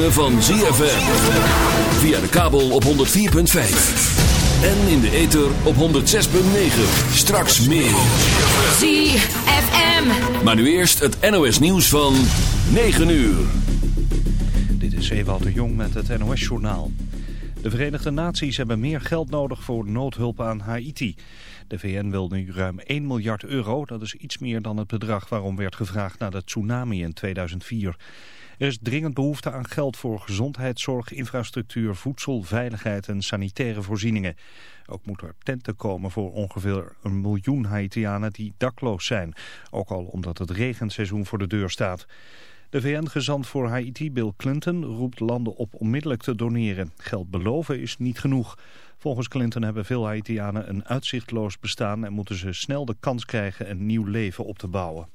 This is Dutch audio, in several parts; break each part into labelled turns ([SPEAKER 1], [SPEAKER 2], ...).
[SPEAKER 1] ritme van ZFM. Via de kabel op 104.5. En in de ether op 106.9. Straks meer.
[SPEAKER 2] ZFM.
[SPEAKER 1] Maar nu eerst het NOS nieuws van 9 uur.
[SPEAKER 3] Dit is Ewald de Jong met het NOS journaal. De Verenigde Naties hebben meer geld nodig voor noodhulp aan Haiti. De VN wil nu ruim 1 miljard euro. Dat is iets meer dan het bedrag waarom werd gevraagd na de tsunami in 2004. Er is dringend behoefte aan geld voor gezondheidszorg, infrastructuur, voedsel, veiligheid en sanitaire voorzieningen. Ook moet er tenten komen voor ongeveer een miljoen Haitianen die dakloos zijn. Ook al omdat het regenseizoen voor de deur staat. De VN-gezant voor Haiti, Bill Clinton, roept landen op onmiddellijk te doneren. Geld beloven is niet genoeg. Volgens Clinton hebben veel Haitianen een uitzichtloos bestaan en moeten ze snel de kans krijgen een nieuw leven op te bouwen.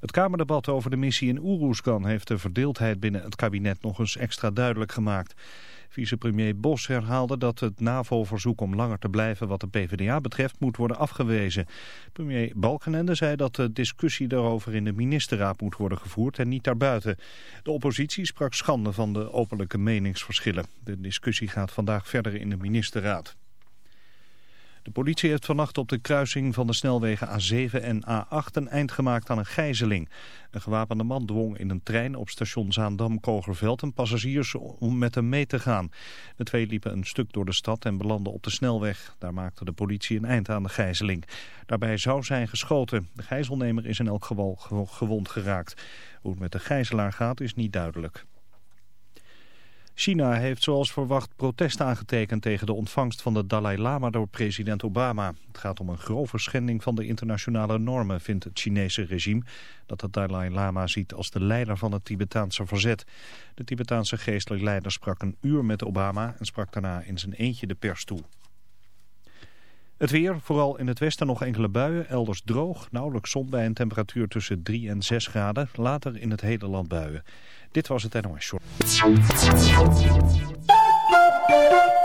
[SPEAKER 3] Het Kamerdebat over de missie in Oeroeskan heeft de verdeeldheid binnen het kabinet nog eens extra duidelijk gemaakt. Vicepremier Bos herhaalde dat het NAVO-verzoek om langer te blijven wat de PvdA betreft moet worden afgewezen. Premier Balkenende zei dat de discussie daarover in de ministerraad moet worden gevoerd en niet daarbuiten. De oppositie sprak schande van de openlijke meningsverschillen. De discussie gaat vandaag verder in de ministerraad. De politie heeft vannacht op de kruising van de snelwegen A7 en A8 een eind gemaakt aan een gijzeling. Een gewapende man dwong in een trein op station Zaandam-Kogerveld een passagiers om met hem mee te gaan. De twee liepen een stuk door de stad en belanden op de snelweg. Daar maakte de politie een eind aan de gijzeling. Daarbij zou zijn geschoten. De gijzelnemer is in elk geval gewond geraakt. Hoe het met de gijzelaar gaat is niet duidelijk. China heeft zoals verwacht protest aangetekend tegen de ontvangst van de Dalai Lama door president Obama. Het gaat om een grove schending van de internationale normen, vindt het Chinese regime, dat de Dalai Lama ziet als de leider van het Tibetaanse verzet. De Tibetaanse geestelijk leider sprak een uur met Obama en sprak daarna in zijn eentje de pers toe. Het weer, vooral in het westen nog enkele buien, elders droog, nauwelijks zon bij een temperatuur tussen 3 en 6 graden, later in het hele land buien. Dit was het NOS Short.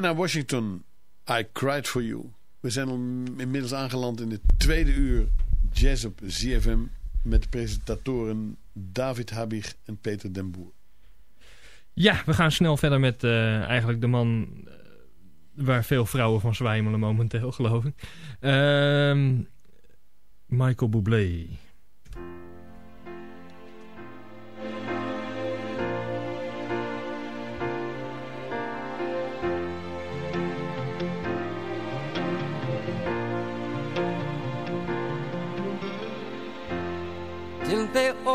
[SPEAKER 4] Diana Washington, I Cried For You. We zijn inmiddels aangeland in de tweede uur Jazz op ZFM... met de presentatoren David Habig en Peter den Boer.
[SPEAKER 5] Ja, we gaan snel verder met eh, eigenlijk de man eh, waar veel vrouwen van zwijmelen momenteel, geloof ik. Ehm, Michael Bublé.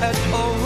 [SPEAKER 6] at all.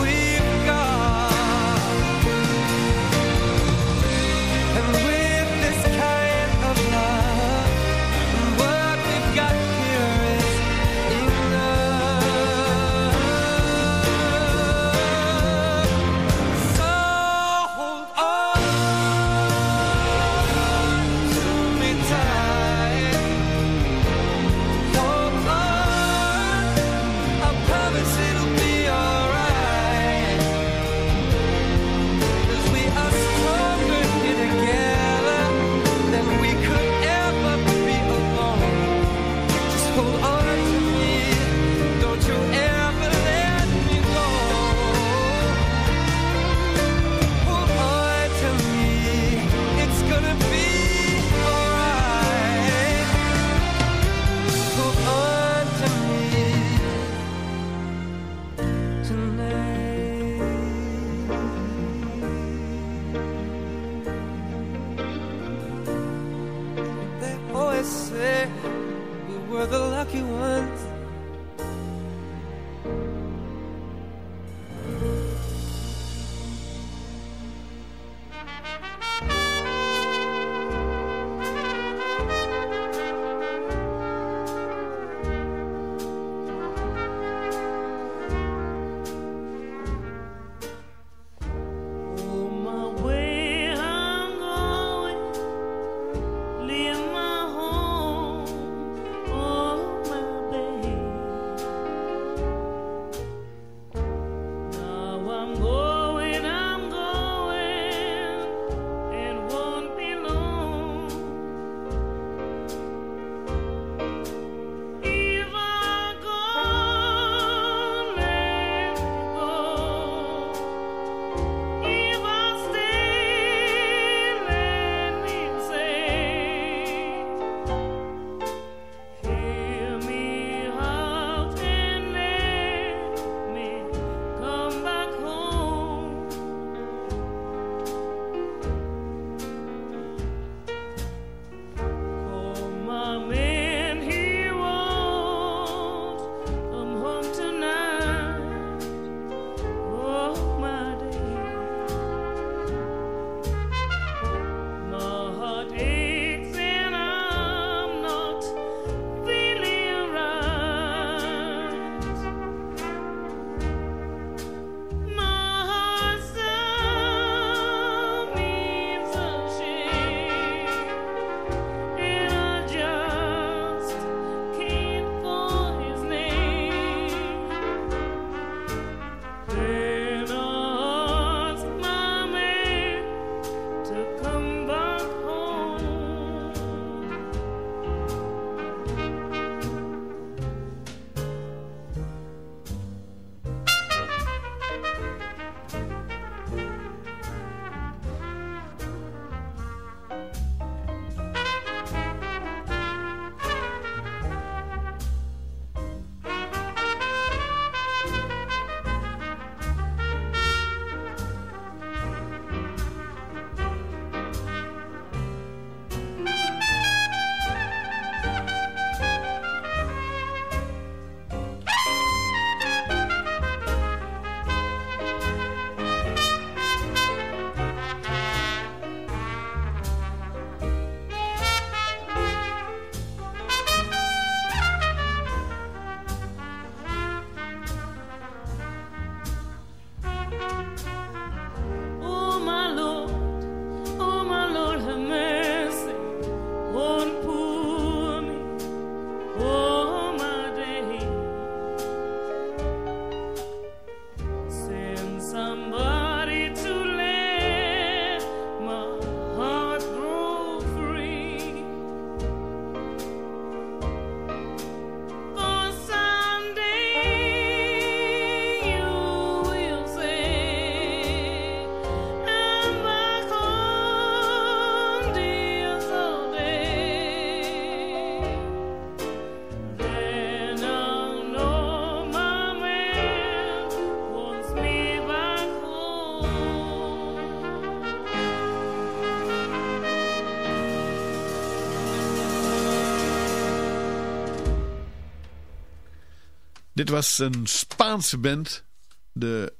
[SPEAKER 4] Dit was een Spaanse band. De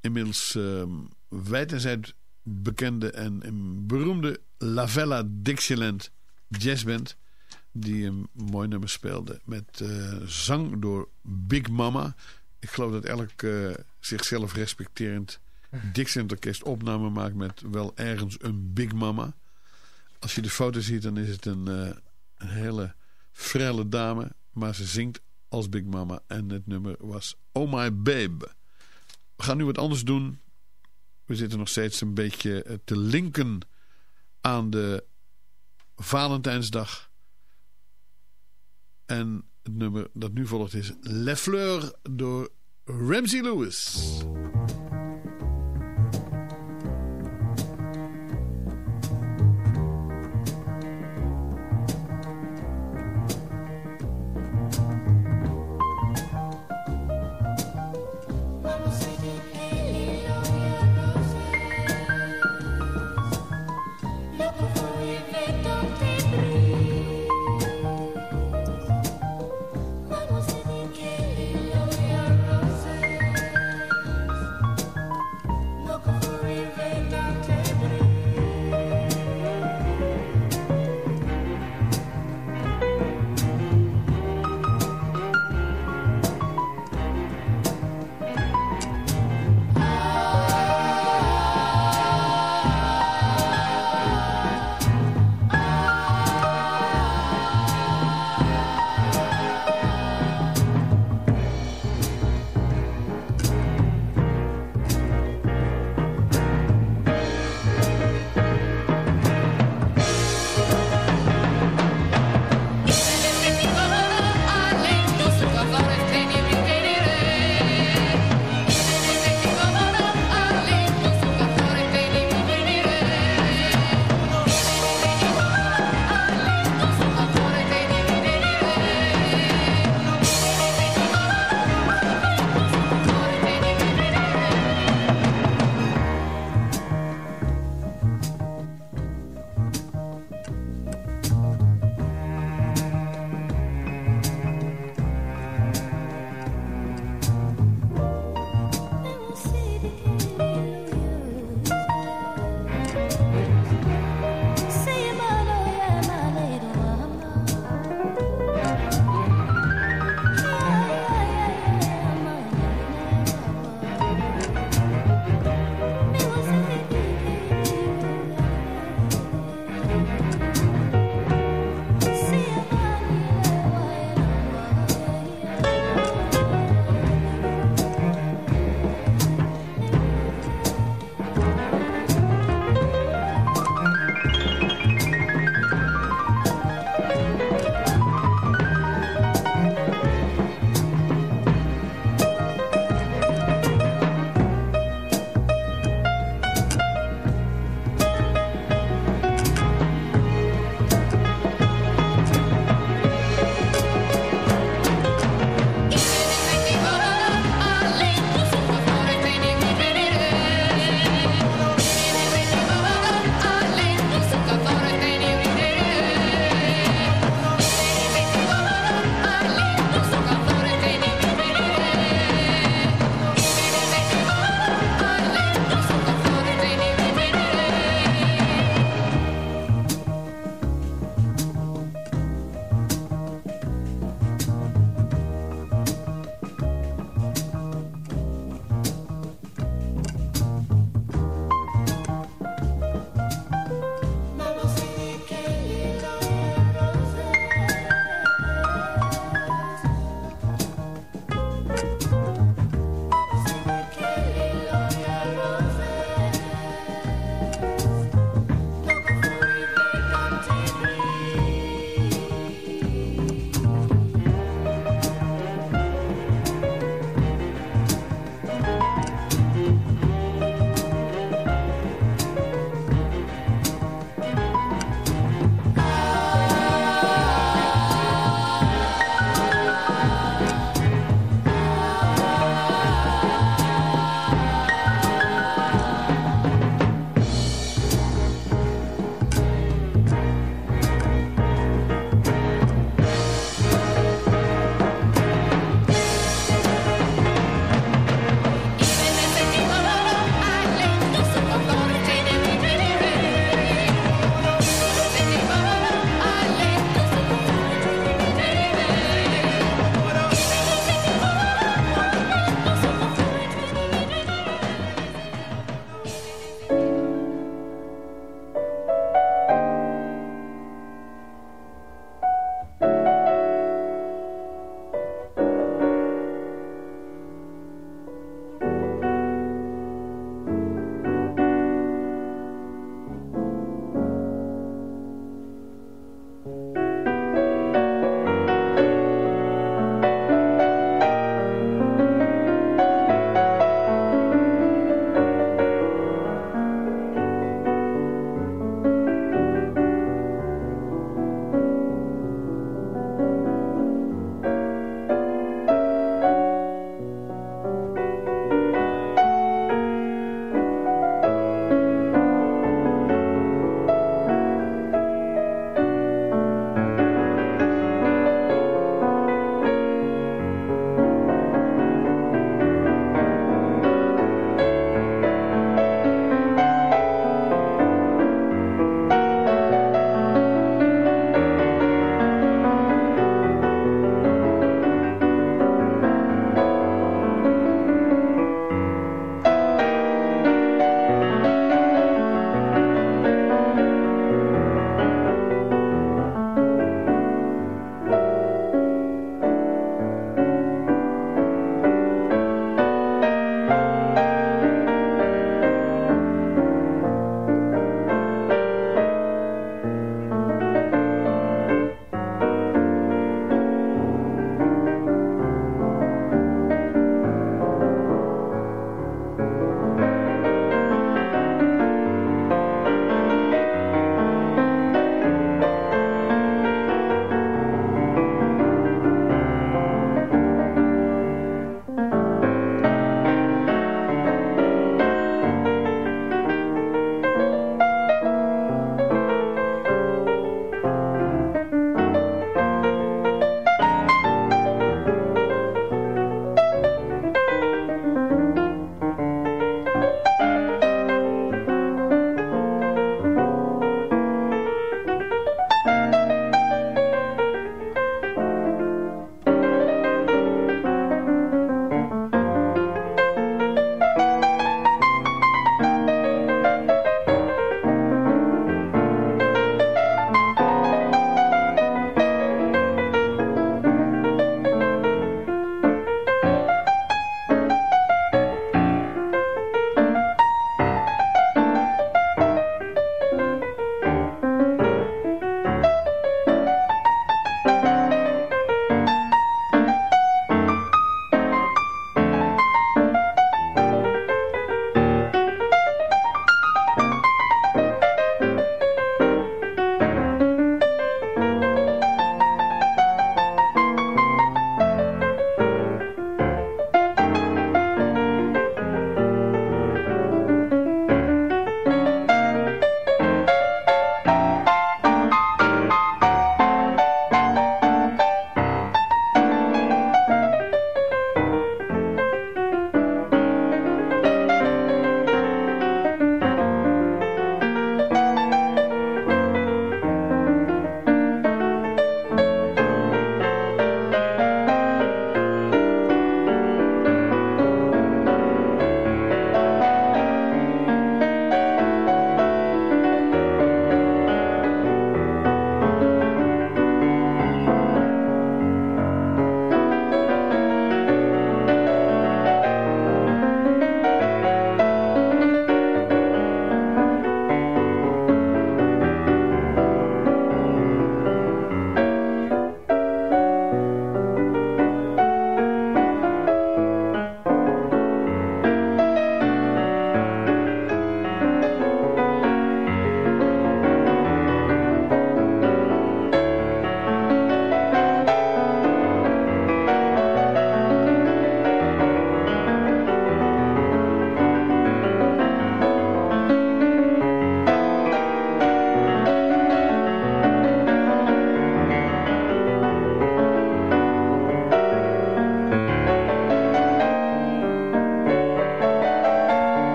[SPEAKER 4] inmiddels ehm wijd en zijd bekende en, en beroemde La Vella Dixieland jazzband. Die een mooi nummer speelde met eh, zang door Big Mama. Ik geloof dat elk eh, zichzelf respecterend Dixieland orkest opname maakt met wel ergens een Big Mama. Als je de foto ziet dan is het een, eh, een hele frelle dame. Maar ze zingt als Big Mama. En het nummer was Oh My Babe. We gaan nu wat anders doen. We zitten nog steeds een beetje eh, te linken aan de Valentijnsdag. En het nummer dat nu volgt is Le Fleur door Ramsey Lewis.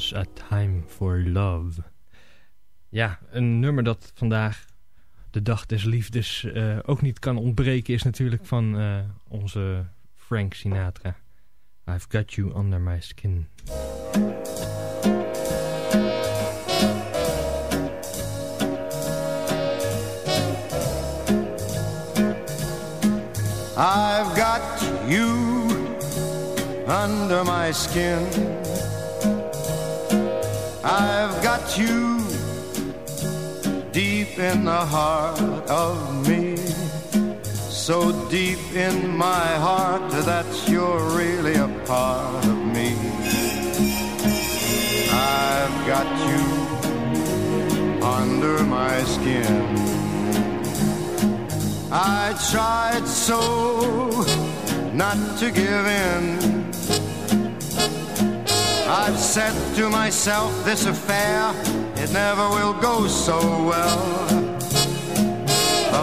[SPEAKER 5] A Time for Love. Ja, een nummer dat vandaag de dag des liefdes eh, ook niet kan ontbreken... is natuurlijk van eh, onze Frank Sinatra. I've got you under my skin.
[SPEAKER 7] I've got you under my skin. I've got you deep in the heart of me. So deep in my heart that you're really a part of me. I've got you under my skin. I tried so not to give in. I've said to myself, this affair, it never will go so well.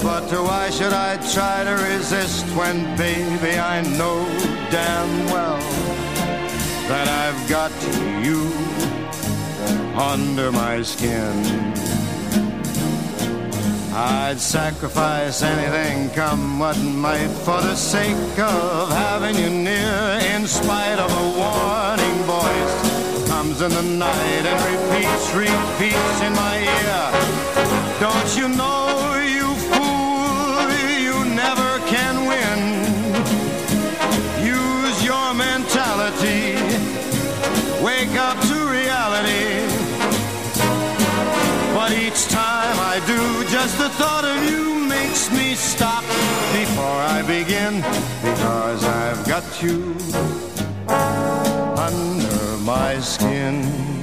[SPEAKER 7] But why should I try to resist when, baby, I know damn well that I've got you under my skin. I'd sacrifice anything, come what might, for the sake of having you near. In spite of a warning comes in the night and repeats, repeats in my ear. Don't you know, you fool, you never can win. Use your mentality, wake up to reality. But each time I do, just the thought of you makes me stop before I begin. Because I've got you under my skin.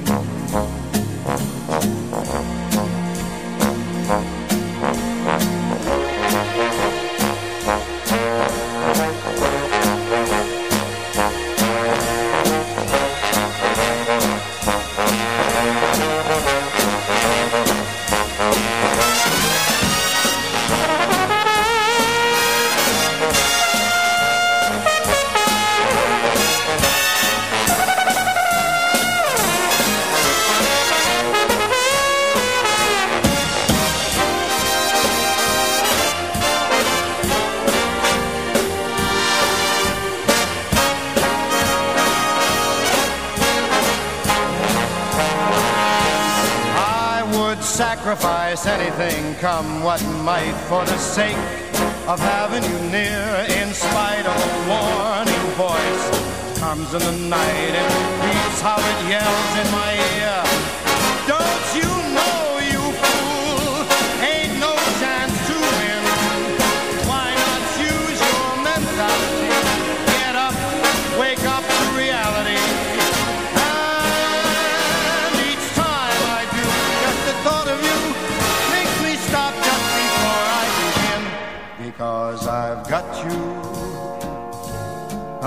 [SPEAKER 7] Anything, come what might, for the sake of having you near. In spite of a warning voice, comes in the night and repeats how it yells in my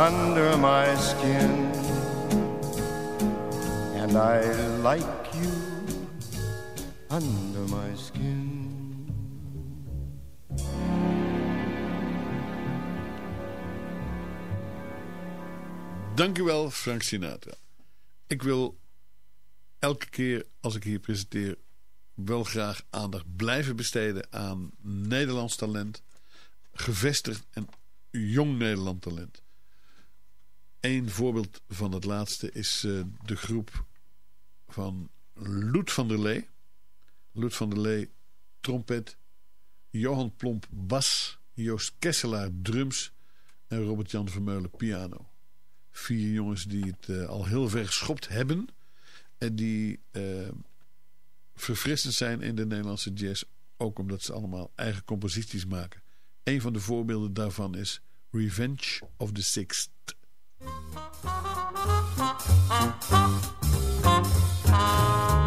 [SPEAKER 7] under my skin. And I like you under my skin.
[SPEAKER 4] Dankjewel, Frank Sinatra. Ik wil elke keer als ik hier presenteer wel graag aandacht blijven besteden aan Nederlands talent. Gevestigd en jong Nederland talent. Eén voorbeeld van het laatste is eh, de groep van Loet van der Lee. Loet van der Lee, trompet. Johan Plomp, bas. Joost Kesselaar, drums. En Robert-Jan Vermeulen, piano. Vier jongens die het eh, al heel ver geschopt hebben. En die eh, verfrissend zijn in de Nederlandse jazz. Ook omdat ze allemaal eigen composities maken. Een van de voorbeelden daarvan is Revenge of the Sixth.
[SPEAKER 7] Thank you.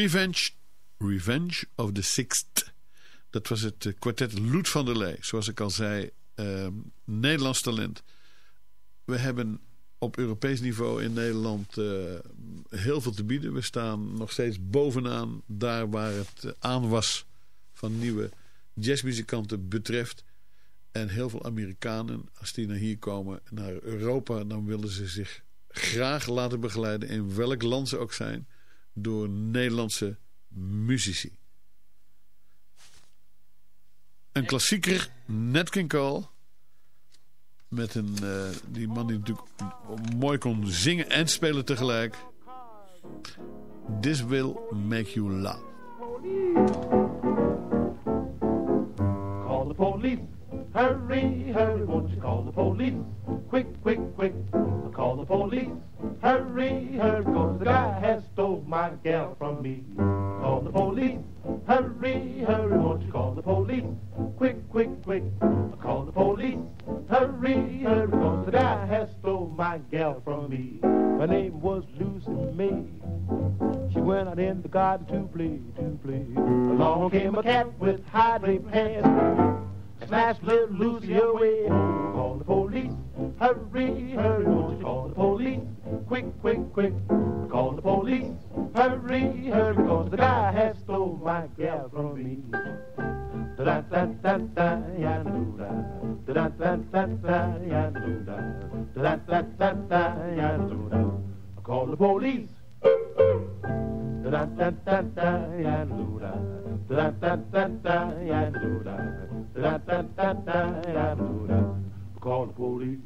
[SPEAKER 4] Revenge, Revenge of the Sixth. Dat was het eh, kwartet Loet van der Lee. Zoals ik al zei, eh, Nederlands talent. We hebben op Europees niveau in Nederland eh, heel veel te bieden. We staan nog steeds bovenaan daar waar het eh, aanwas van nieuwe jazzmuzikanten betreft. En heel veel Amerikanen, als die naar hier komen, naar Europa, dan willen ze zich graag laten begeleiden, in welk land ze ook zijn, door Nederlandse muzici. Een klassieker, Nat King Cole. Met een, eh, die man die natuurlijk mooi kon zingen en spelen tegelijk. This will make you laugh.
[SPEAKER 8] Call the police. Hurry, hurry, won't you call the police? Quick, quick, quick. Call the police. Hurry, hurry, cause the guy has stole my gal from me. Call the police. Hurry, hurry, won't you call the police? Quick, quick, quick. Call the police. Hurry, hurry, cause the guy has stole my gal from me. Her name was Lucy May. She went out in the garden to play, to play. Along came a cat with high pants. Snatched little Lucy away. Oh, call the police. Hurry, hurry, won't you call the police? Quick, quick, quick. Call the police. Hurry, hurry, cause the guy has stole my gal from me. Da da da da ya do da. Da da da da ya da. Da da da da ya do da. Call the police. Da da da da ya do da. Da da da ya do da. Da da da ya da. Call the police.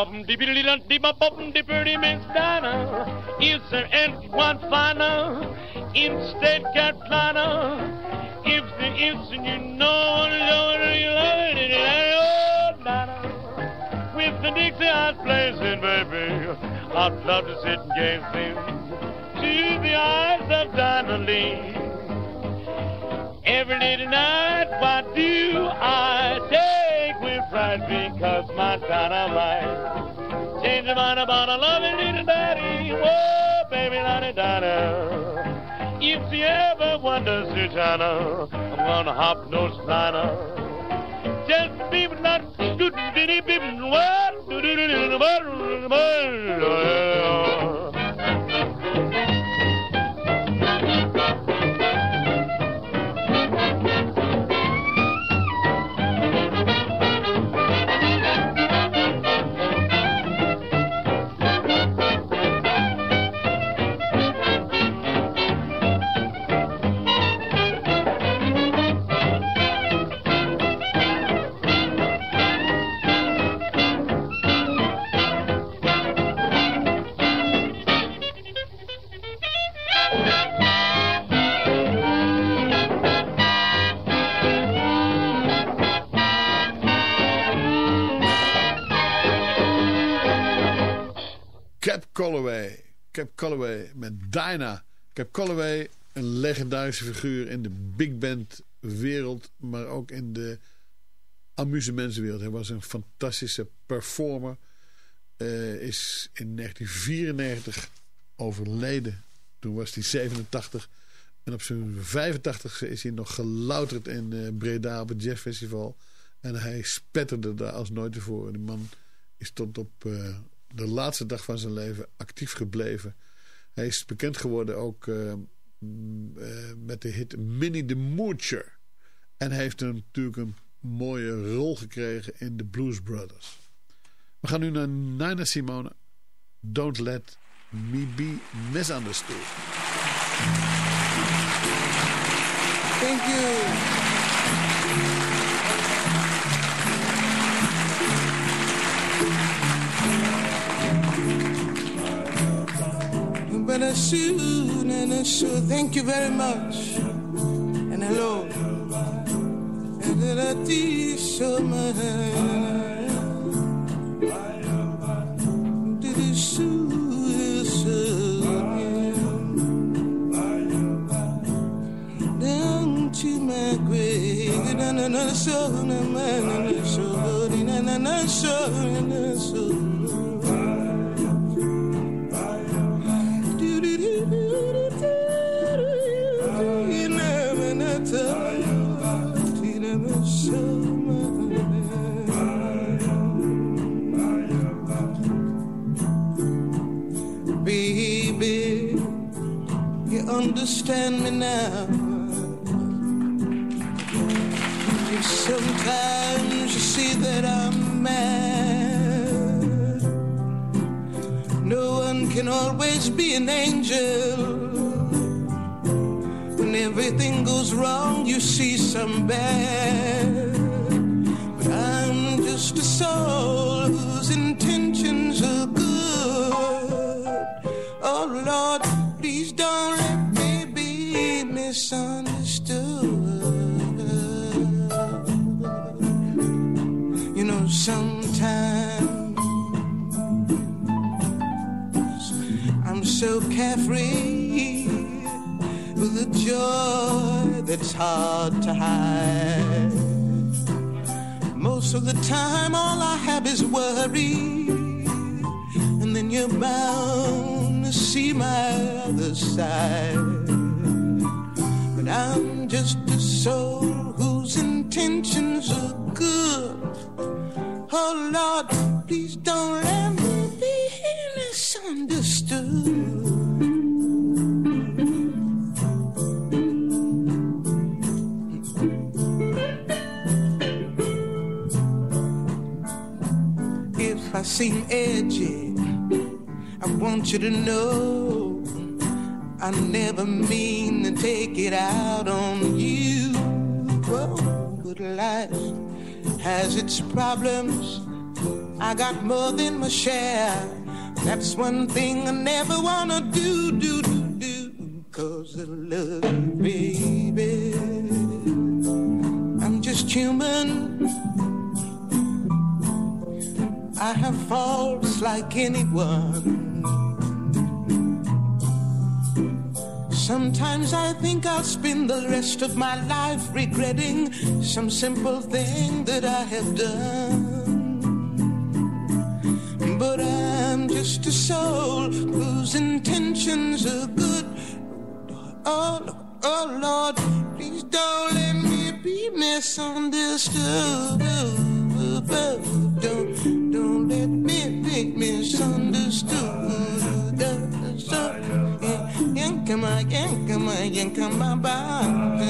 [SPEAKER 9] Up, deep deep up, up, the pretty Miss Dinah. Is there anyone finer in state Carolina? If there is, and you know, know you love it, oh, Dinah. With the Dixie eyes blazing, baby, I'd love to sit and gaze in to the eyes of Dinah Lee. Every little night, why do I take pride? Because my dynamite changed my mind about a loving little daddy. Whoa, baby, Lottie Donna. If she ever wonders, Susanna, I'm gonna hop no sliner. Just be not do diddy bip what do do do
[SPEAKER 4] Cap Calloway met Dinah. Cap Calloway, een legendarische figuur in de big band wereld, maar ook in de amusementswereld. Hij was een fantastische performer. Eh, is in 1994 overleden. Toen was hij 87. En op zijn 85ste is hij nog gelouterd in eh, Breda op het jazzfestival. En hij spetterde daar als nooit tevoren. Die man is tot op eh, de laatste dag van zijn leven actief gebleven. Hij is bekend geworden ook eh, eh, met de hit Minnie the Moocher. En hij heeft een, natuurlijk een mooie rol gekregen in de Blues Brothers. We gaan nu naar Nina Simone. Don't let me be misunderstood.
[SPEAKER 10] Thank you. but a shoe and a shoe. Thank you very much. And hello. And then a tea show my Did it shoe? Another show, another show, another show, another show. Never mean to take it out on you. Oh, but life has its problems, I got more than my share. That's one thing I never wanna do, do, do, do. Cause I love you, baby. I'm just human. I have faults like anyone. Sometimes I think I'll spend the rest of my life regretting some simple thing that I have done. But I'm just a soul whose intentions are good. Oh, Lord, oh Lord, please don't let me be misunderstood. Don't, don't let me be misunderstood. come again, come again, come about.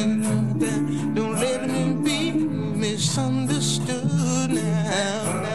[SPEAKER 10] Don't let me be misunderstood now.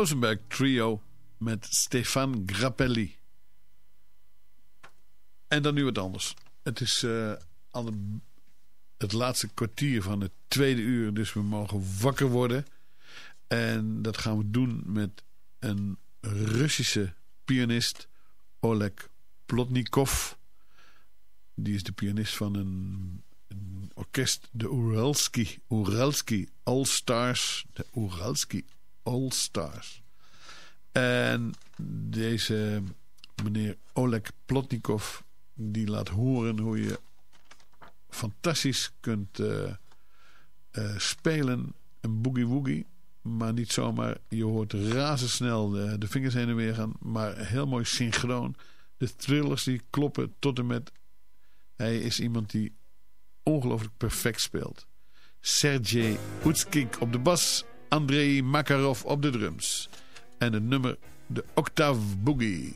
[SPEAKER 4] Rosenberg Trio met Stefan Grappelli. En dan nu wat anders. Het is de- het laatste kwartier van het tweede uur, dus we mogen wakker worden. En dat gaan we doen met een Russische pianist, Oleg Plotnikov. Die is de pianist van een, een orkest, de Uralski, Uralski All Stars. De Uralski All Stars. En deze meneer Oleg Plotnikov, die laat horen hoe je fantastisch kunt eh, eh, spelen, een boogie-woogie. Maar niet zomaar, je hoort razendsnel de, vingers heen en weer gaan, maar heel mooi synchroon. De thrillers die kloppen tot en met. Hij is iemand die ongelooflijk perfect speelt. Sergej Utskik op de bas, Andrei Makarov op de drums. En het nummer de Octave Boogie.